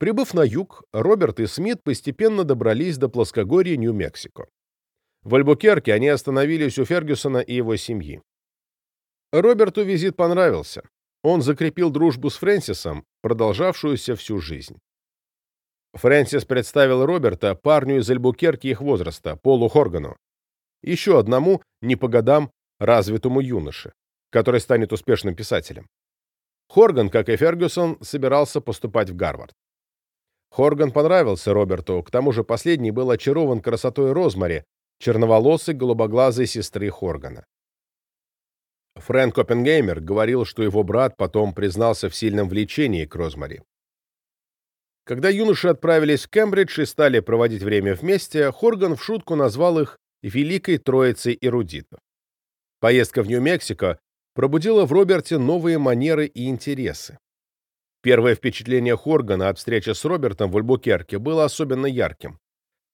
Прибыв на юг, Роберт и Смит постепенно добрались до плоскогорья Нью-Мексико. В Альбукерке они остановились у Фергюсона и его семьи. Роберту визит понравился. Он закрепил дружбу с Фрэнсисом, продолжавшуюся всю жизнь. Фрэнсис представил Роберта парню из Альбукерки их возраста, Полу Хоргану, еще одному, не по годам, развитому юноше, который станет успешным писателем. Хорган, как и Фергюсон, собирался поступать в Гарвард. Хорган понравился Роберту, к тому же последний был очарован красотой Розмари, черноволосой голубоглазой сестры Хоргана. Фрэнк Оппенгеймер говорил, что его брат потом признался в сильном влечении к Розмари. Когда юноши отправились в Кембридж и стали проводить время вместе, Хорган в шутку назвал их «Великой Троицей эрудитов». Поездка в Нью-Мексико пробудила в Роберте новые манеры и интересы. Первое впечатление Хоргана от встречи с Робертом в Альбукерке было особенно ярким.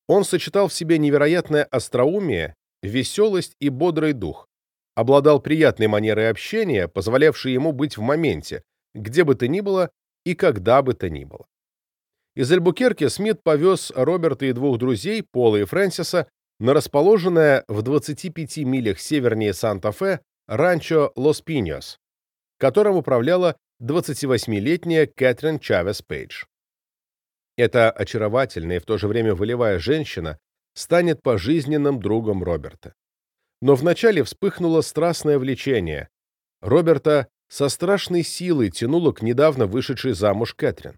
Он сочетал в себе невероятное остроумие, веселость и бодрый дух, обладал приятной манерой общения, позволявшей ему быть в моменте, где бы то ни было и когда бы то ни было. Из Альбукерки Смит повез Роберта и двух друзей, Пола и Фрэнсиса, на расположенное в 25 милях севернее Санта-Фе ранчо Лос-Пиньос, которым управляла 28-летняя Кэтрин Чавес Пейдж. Эта очаровательная и в то же время волевая женщина станет пожизненным другом Роберта. Но вначале вспыхнуло страстное влечение. Роберта со страшной силой тянуло к недавно вышедшей замуж Кэтрин.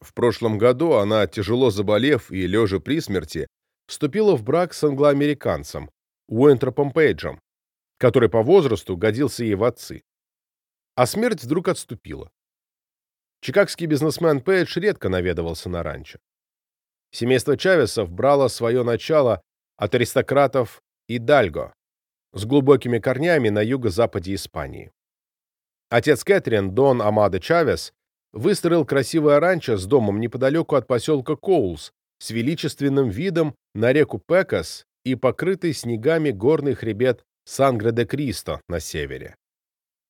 В прошлом году она, тяжело заболев и лежа при смерти, вступила в брак с англоамериканцем Уэнтропом Пейджем, который по возрасту годился ей в отцы. А смерть вдруг отступила. Чикагский бизнесмен Пейдж редко наведывался на ранчо. Семейство Чавесов брало свое начало от аристократов Идальго с глубокими корнями на юго-западе Испании. Отец Кэтрин, Дон Амадо Чавес, выстроил красивое ранчо с домом неподалеку от поселка Коулс с величественным видом на реку Пекас и покрытый снегами горный хребет Сангре-де-Кристо на севере.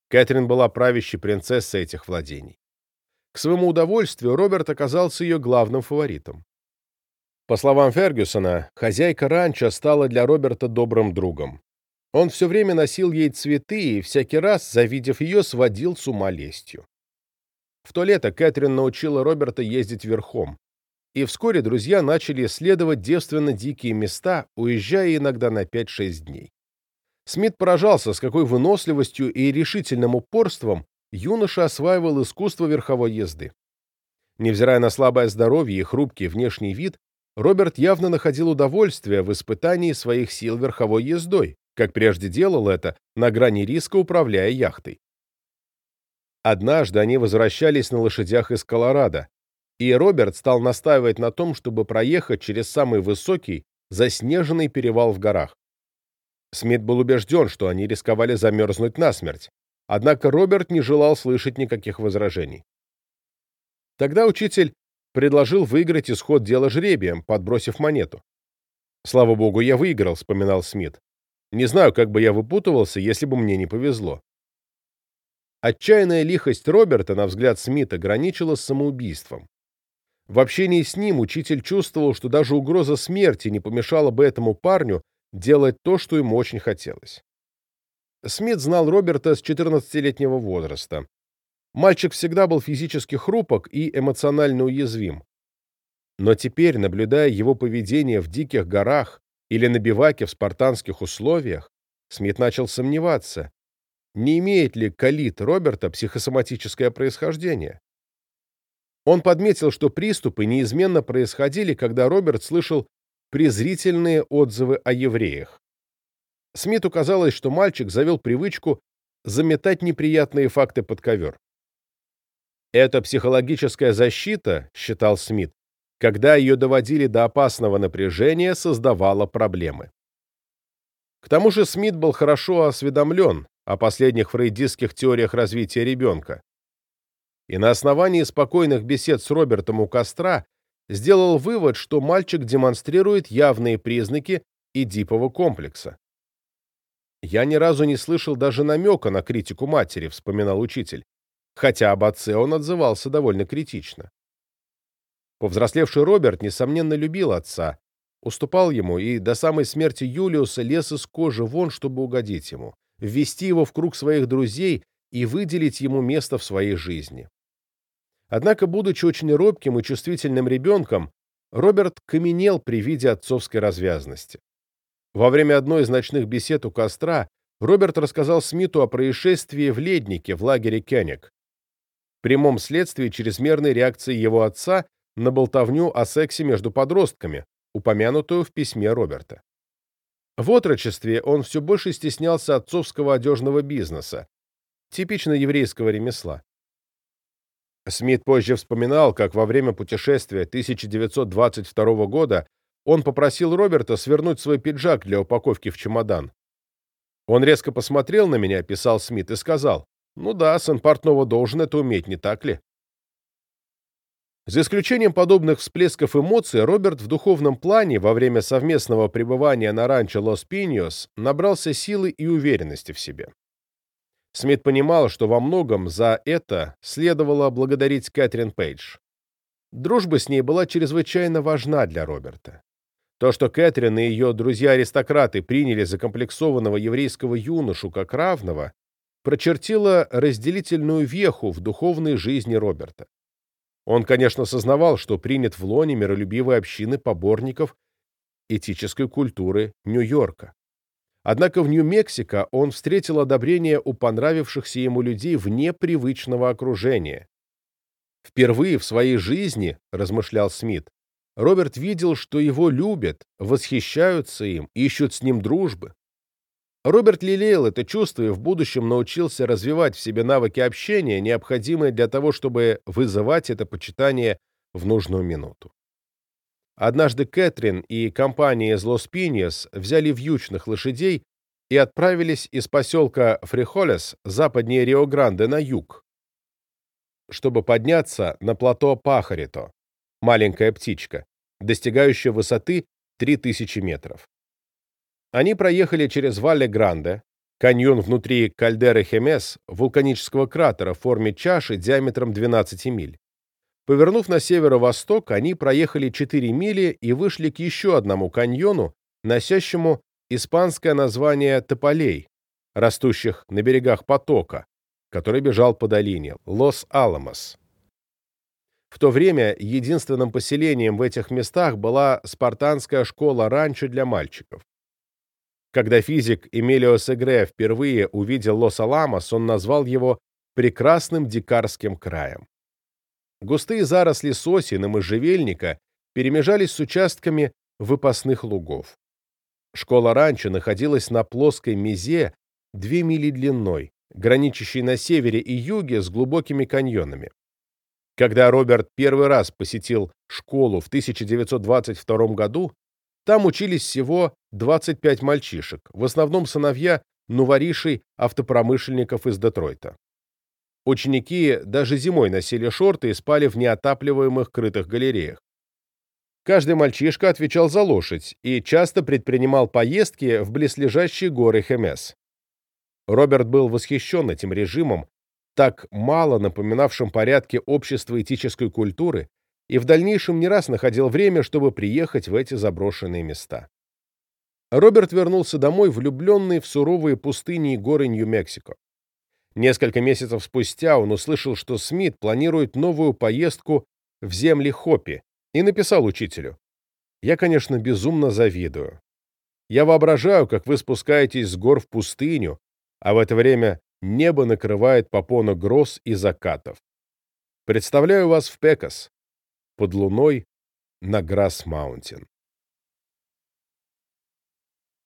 Кэтрин была правящей принцессой этих владений. К своему удовольствию Роберт оказался ее главным фаворитом. По словам Фергюсона, хозяйка ранчо стала для Роберта добрым другом. Он все время носил ей цветы и всякий раз, завидев ее, сводил с ума лестью. В то лето Кэтрин научила Роберта ездить верхом, и вскоре друзья начали исследовать девственно дикие места, уезжая иногда на 5-6 дней. Смит поражался, с какой выносливостью и решительным упорством юноша осваивал искусство верховой езды. Невзирая на слабое здоровье и хрупкий внешний вид, Роберт явно находил удовольствие в испытании своих сил верховой ездой, как прежде делал это, на грани риска управляя яхтой. Однажды они возвращались на лошадях из Колорадо, и Роберт стал настаивать на том, чтобы проехать через самый высокий, заснеженный перевал в горах. Смит был убежден, что они рисковали замерзнуть насмерть, однако Роберт не желал слышать никаких возражений. Тогда учитель предложил выиграть исход дела жребием, подбросив монету. «Слава богу, я выиграл», — вспоминал Смит. «Не знаю, как бы я выпутывался, если бы мне не повезло». Отчаянная лихость Роберта, на взгляд Смита, граничила с самоубийством. В общении с ним учитель чувствовал, что даже угроза смерти не помешала бы этому парню делать то, что ему очень хотелось. Смит знал Роберта с 14-летнего возраста. Мальчик всегда был физически хрупок и эмоционально уязвим. Но теперь, наблюдая его поведение в диких горах или на биваке в спартанских условиях, Смит начал сомневаться, не имеет ли Калит Роберта психосоматическое происхождение. Он подметил, что приступы неизменно происходили, когда Роберт слышал презрительные отзывы о евреях. Смиту казалось, что мальчик завел привычку заметать неприятные факты под ковер. «Это психологическая защита», — считал Смит, когда ее доводили до опасного напряжения, создавала проблемы. К тому же Смит был хорошо осведомлен о последних фрейдистских теориях развития ребенка. И на основании спокойных бесед с Робертом у костра сделал вывод, что мальчик демонстрирует явные признаки Эдипового комплекса. «Я ни разу не слышал даже намека на критику матери», — вспоминал учитель, хотя об отце он отзывался довольно критично. Повзрослевший Роберт, несомненно, любил отца, уступал ему и до самой смерти Юлиуса лез из кожи вон, чтобы угодить ему, ввести его в круг своих друзей и выделить ему место в своей жизни. Однако, будучи очень робким и чувствительным ребенком, Роберт каменел при виде отцовской развязности. Во время одной из ночных бесед у костра Роберт рассказал Смиту о происшествии в Леднике в лагере Кеннек, прямом следствии чрезмерной реакции его отца на болтовню о сексе между подростками, упомянутую в письме Роберта. В отрочестве он все больше стеснялся отцовского одежного бизнеса, типично еврейского ремесла. Смит позже вспоминал, как во время путешествия 1922 года он попросил Роберта свернуть свой пиджак для упаковки в чемодан. Он резко посмотрел на меня, писал Смит, и сказал, «Ну да, сын портного должен это уметь, не так ли?» За исключением подобных всплесков эмоций, Роберт в духовном плане во время совместного пребывания на ранчо Лос-Пиньос набрался силы и уверенности в себе. Смит понимал, что во многом за это следовало благодарить Кэтрин Пейдж. Дружба с ней была чрезвычайно важна для Роберта. То, что Кэтрин и ее друзья-аристократы приняли закомплексованного еврейского юношу как равного, прочертило разделительную веху в духовной жизни Роберта. Он, конечно, сознавал, что принят в лоне миролюбивой общины поборников этической культуры Нью-Йорка. Однако в Нью-Мексико он встретил одобрение у понравившихся ему людей вне привычного окружения. Впервые в своей жизни, размышлял Смит, Роберт видел, что его любят, восхищаются им, ищут с ним дружбы. Роберт лелеял это чувство и в будущем научился развивать в себе навыки общения, необходимые для того, чтобы вызывать это почитание в нужную минуту. Однажды Кэтрин и компания из Лос-Пиньяс взяли вьючных лошадей и отправились из поселка Фрихолес, западнее Рио-Гранде, на юг, чтобы подняться на плато Пахарито, маленькая птичка, достигающая высоты 3000 метров. Они проехали через Валле-Гранде, каньон внутри кальдеры Хемес, вулканического кратера в форме чаши диаметром 12 миль. Повернув на северо-восток, они проехали 4 мили и вышли к еще одному каньону, носящему испанское название Тополей, растущих на берегах потока, который бежал по долине, Лос-Аламос. В то время единственным поселением в этих местах была спартанская школа ранчо для мальчиков. Когда физик Эмилио Сегре впервые увидел Лос-Аламос, он назвал его «прекрасным дикарским краем». Густые заросли сосен и можжевельника перемежались с участками выпасных лугов. Школа ранчо находилась на плоской мизе 2 мили длиной, граничащей на севере и юге с глубокими каньонами. Когда Роберт первый раз посетил школу в 1922 году, там учились всего 25 мальчишек, в основном сыновья новоришей автопромышленников из Детройта. Ученики даже зимой носили шорты и спали в неотапливаемых крытых галереях. Каждый мальчишка отвечал за лошадь и часто предпринимал поездки в близлежащие горы Хемес. Роберт был восхищен этим режимом, так мало напоминавшим порядки общества этической культуры, и в дальнейшем не раз находил время, чтобы приехать в эти заброшенные места. Роберт вернулся домой, влюбленный в суровые пустыни и горы Нью-Мексико. Несколько месяцев спустя он услышал, что Смит планирует новую поездку в земли Хоппи, и написал учителю. «Я, конечно, безумно завидую. Я воображаю, как вы спускаетесь с гор в пустыню, а в это время небо накрывает попона гроз и закатов. Представляю вас в Пекас, под луной на Грасс-Маунтин.